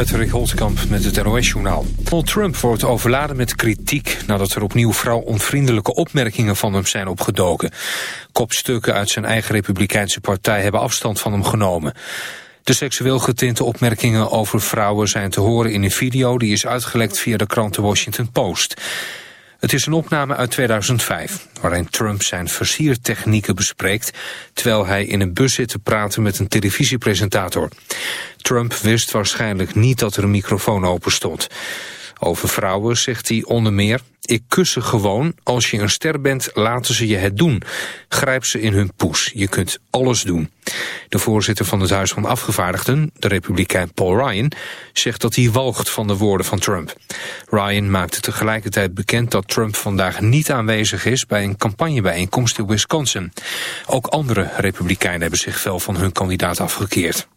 Patrick Holtkamp met het NOS-journaal. Donald Trump wordt overladen met kritiek... nadat er opnieuw vrouwonvriendelijke opmerkingen van hem zijn opgedoken. Kopstukken uit zijn eigen republikeinse partij hebben afstand van hem genomen. De seksueel getinte opmerkingen over vrouwen zijn te horen in een video... die is uitgelekt via de krant The Washington Post... Het is een opname uit 2005, waarin Trump zijn versiertechnieken bespreekt... terwijl hij in een bus zit te praten met een televisiepresentator. Trump wist waarschijnlijk niet dat er een microfoon open stond. Over vrouwen zegt hij onder meer... Ik kus ze gewoon. Als je een ster bent, laten ze je het doen. Grijp ze in hun poes. Je kunt alles doen. De voorzitter van het Huis van Afgevaardigden, de republikein Paul Ryan... zegt dat hij walgt van de woorden van Trump. Ryan maakte tegelijkertijd bekend dat Trump vandaag niet aanwezig is... bij een campagnebijeenkomst in Wisconsin. Ook andere republikeinen hebben zich fel van hun kandidaat afgekeerd.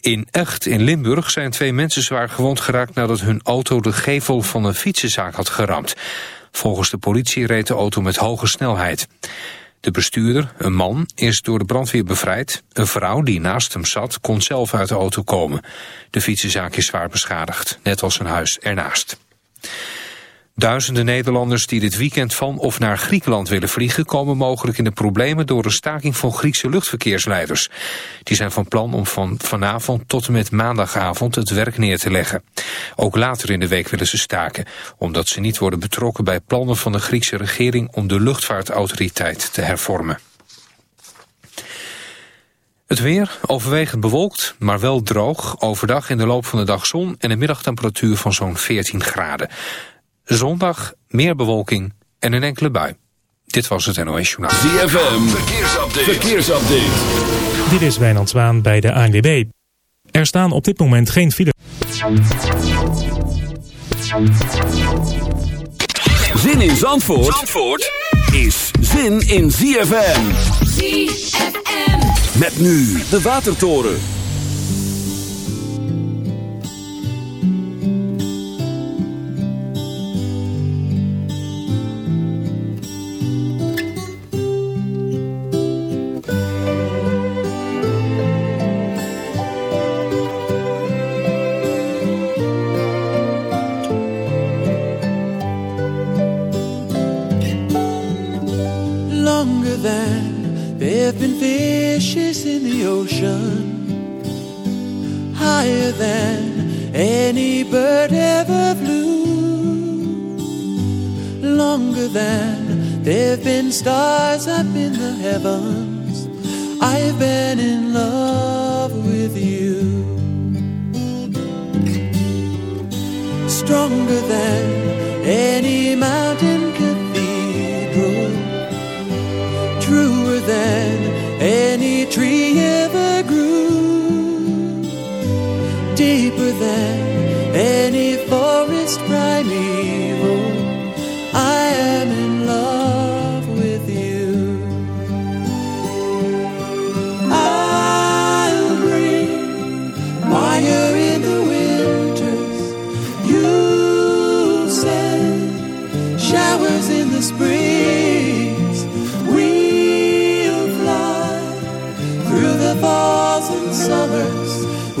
In Echt in Limburg zijn twee mensen zwaar gewond geraakt nadat hun auto de gevel van een fietsenzaak had geramd. Volgens de politie reed de auto met hoge snelheid. De bestuurder, een man, is door de brandweer bevrijd. Een vrouw die naast hem zat kon zelf uit de auto komen. De fietsenzaak is zwaar beschadigd, net als een huis ernaast. Duizenden Nederlanders die dit weekend van of naar Griekenland willen vliegen... komen mogelijk in de problemen door een staking van Griekse luchtverkeersleiders. Die zijn van plan om van vanavond tot en met maandagavond het werk neer te leggen. Ook later in de week willen ze staken... omdat ze niet worden betrokken bij plannen van de Griekse regering... om de luchtvaartautoriteit te hervormen. Het weer, overwegend bewolkt, maar wel droog. Overdag in de loop van de dag zon en een middagtemperatuur van zo'n 14 graden. Zondag meer bewolking en een enkele bui. Dit was het NOS Journaal. ZFM, verkeersupdate. verkeersupdate. Dit is Wijnand Zwaan bij de ANWB. Er staan op dit moment geen file. Zin in Zandvoort, Zandvoort is zin in ZFM. ZFM. Met nu de Watertoren.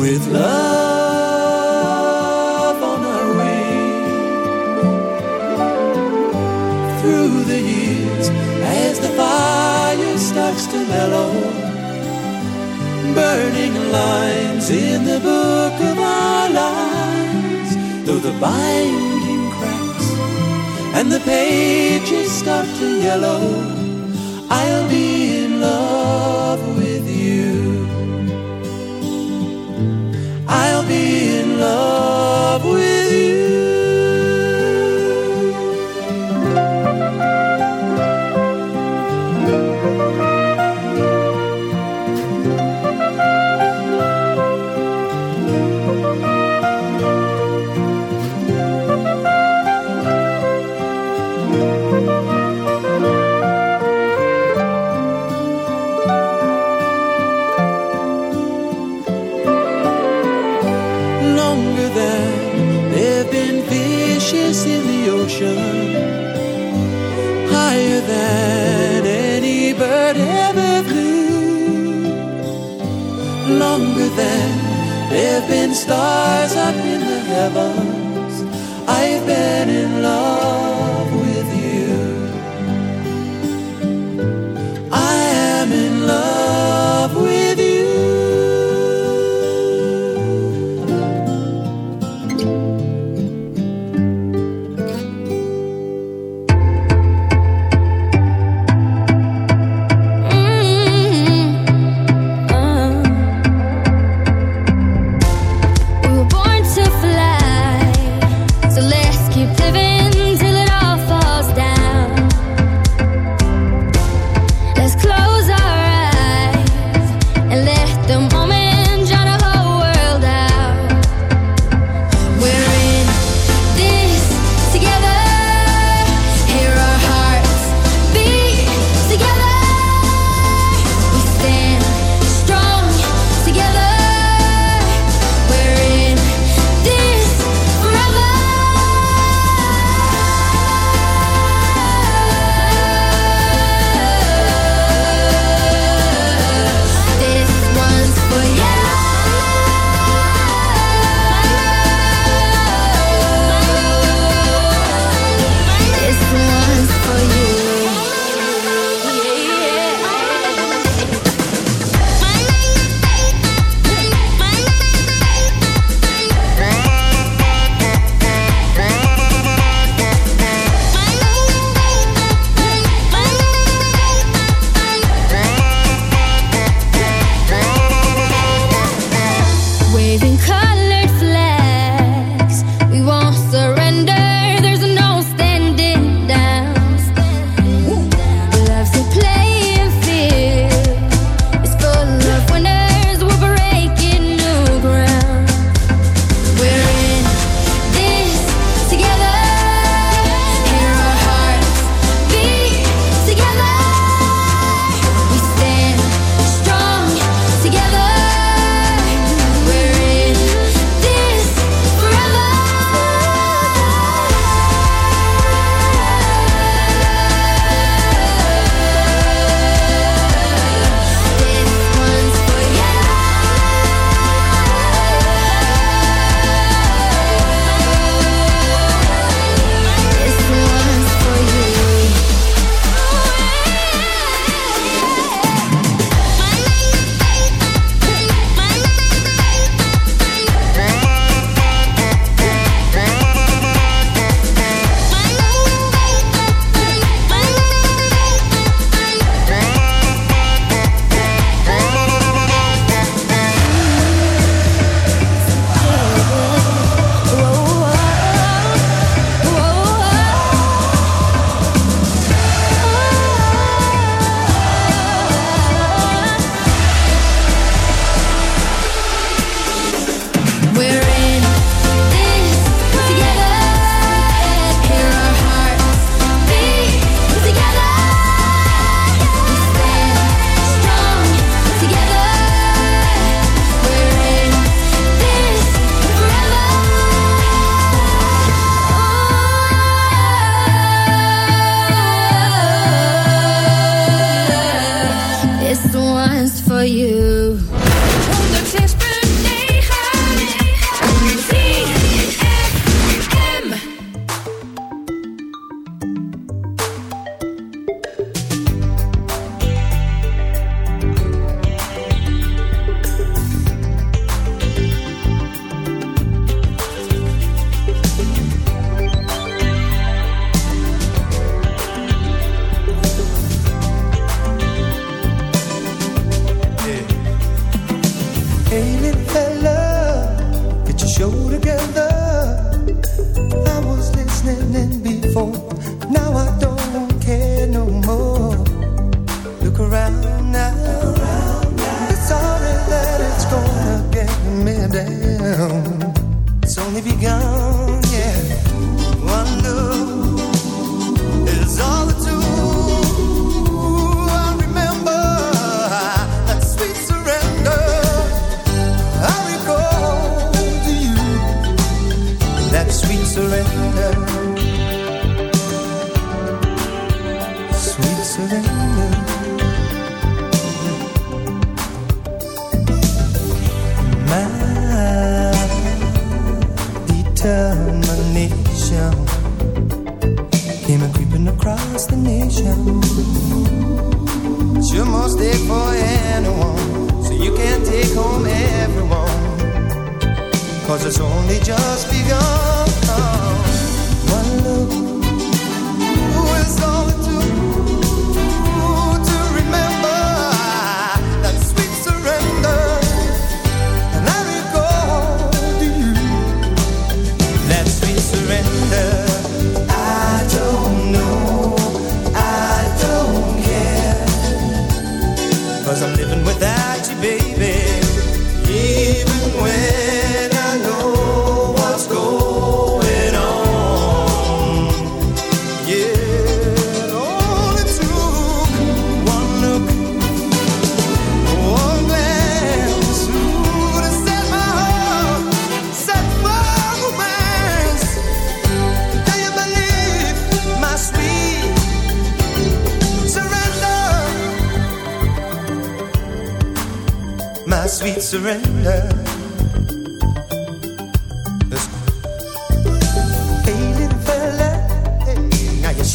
With love on our wings through the years as the fire starts to mellow. Burning lines in the book of our lives, though the binding cracks and the pages start to yellow. I'll be in love with love stars up in the heavens.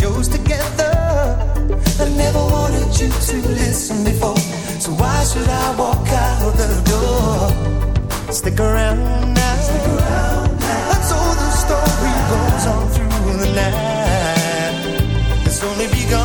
shows together. I never wanted you to listen before, so why should I walk out the door? Stick around now, stick around now. And so the story goes on through the night. It's only begun.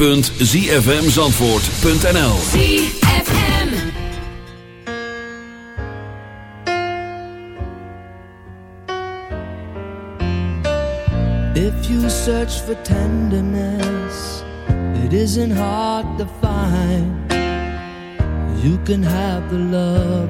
www.zfmzandvoort.nl If you search for tenderness, it isn't hard to find. You can have the love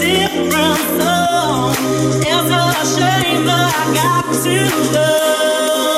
different song. It's a shame that I got to love.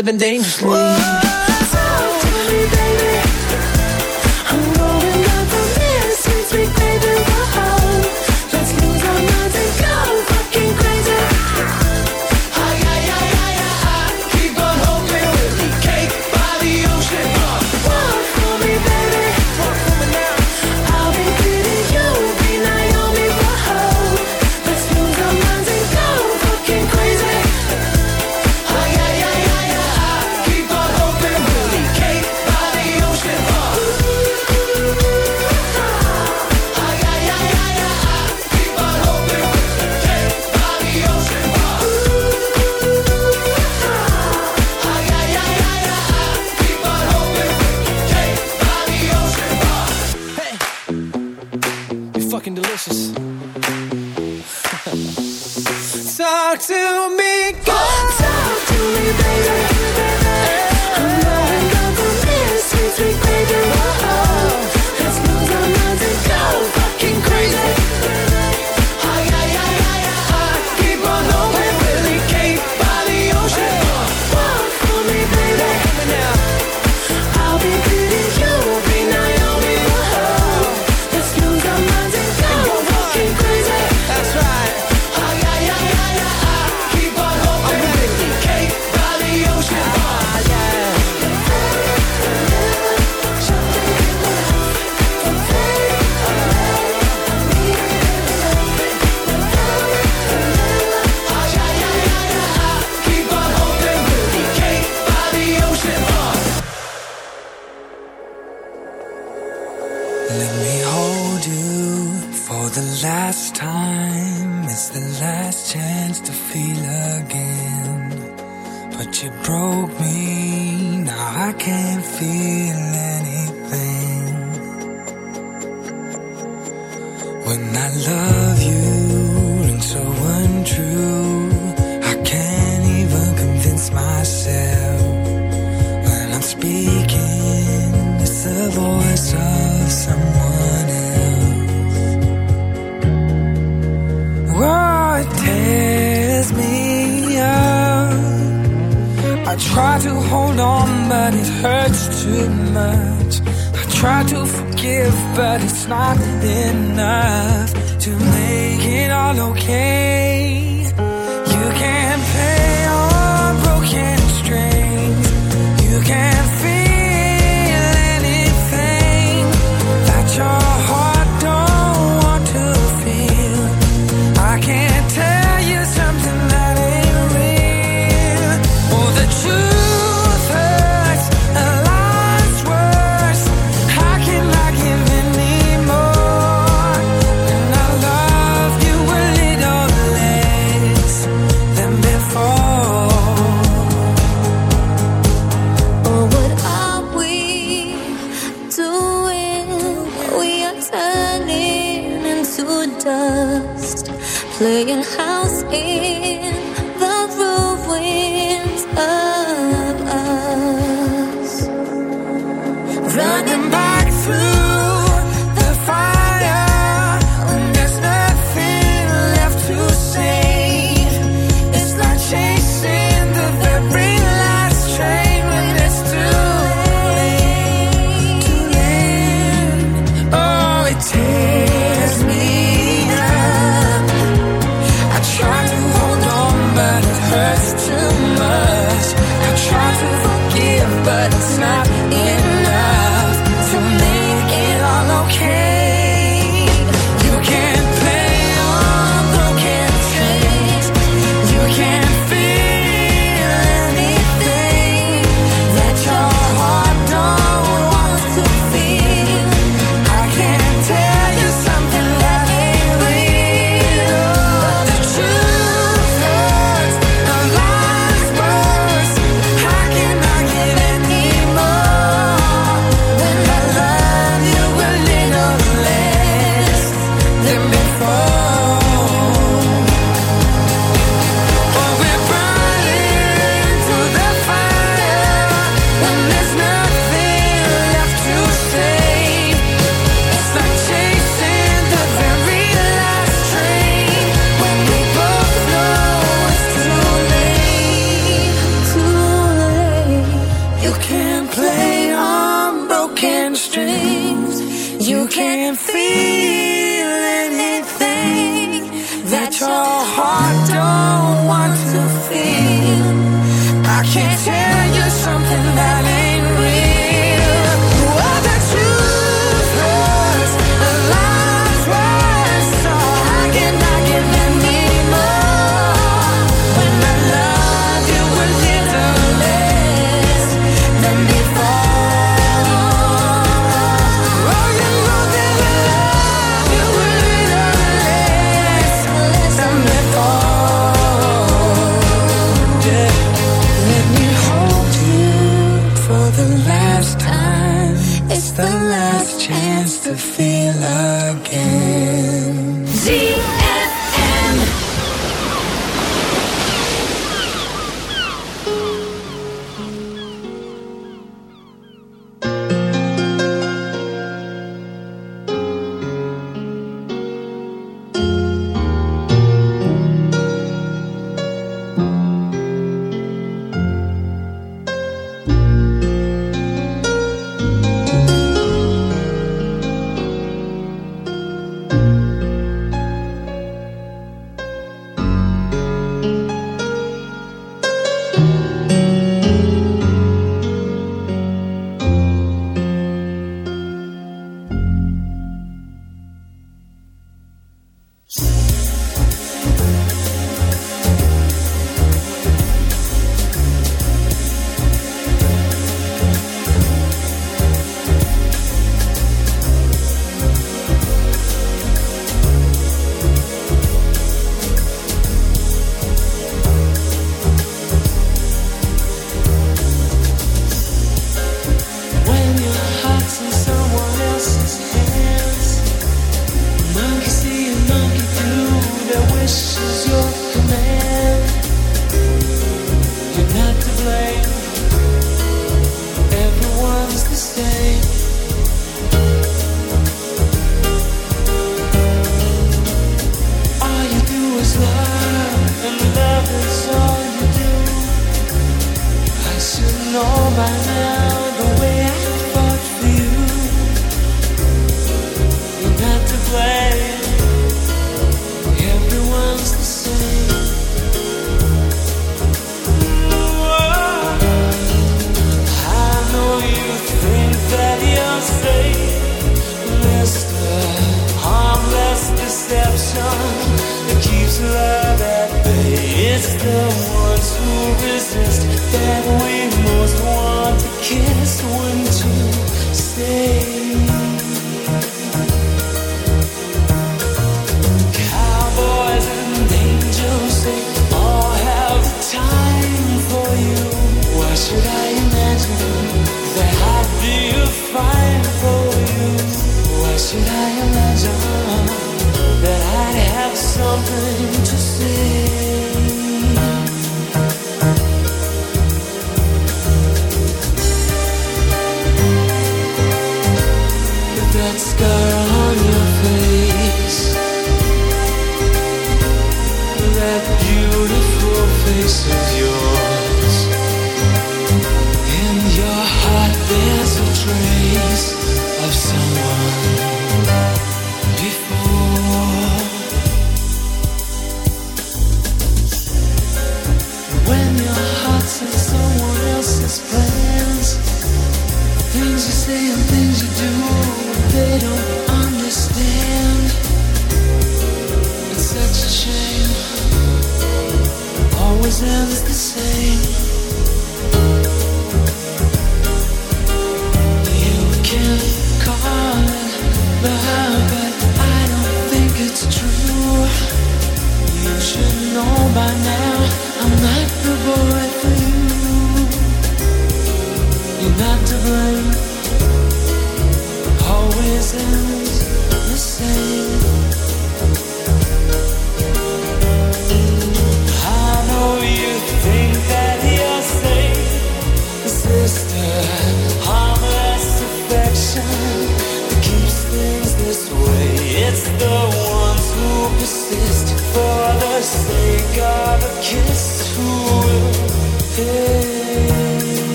Living dangerously.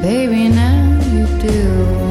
Baby, now you do.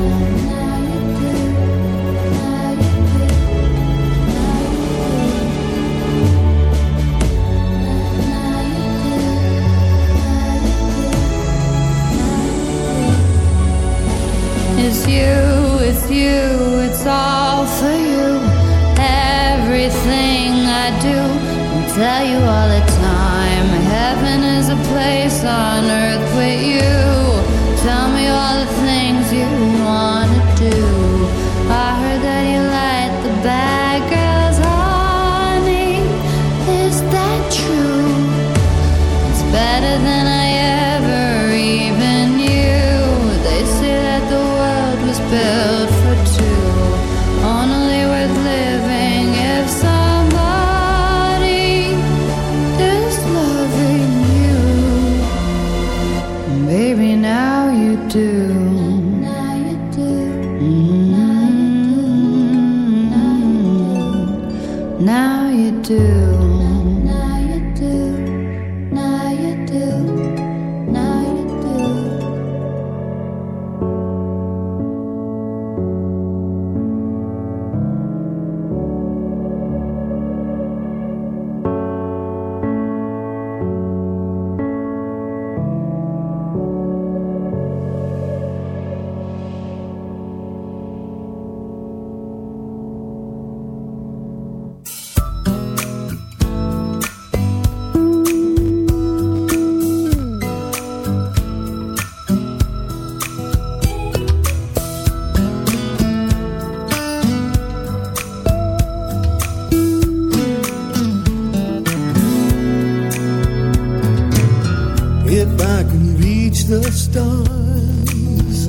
the stars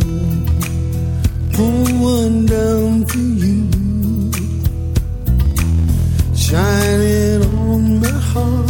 pull one down for you, shining on my heart.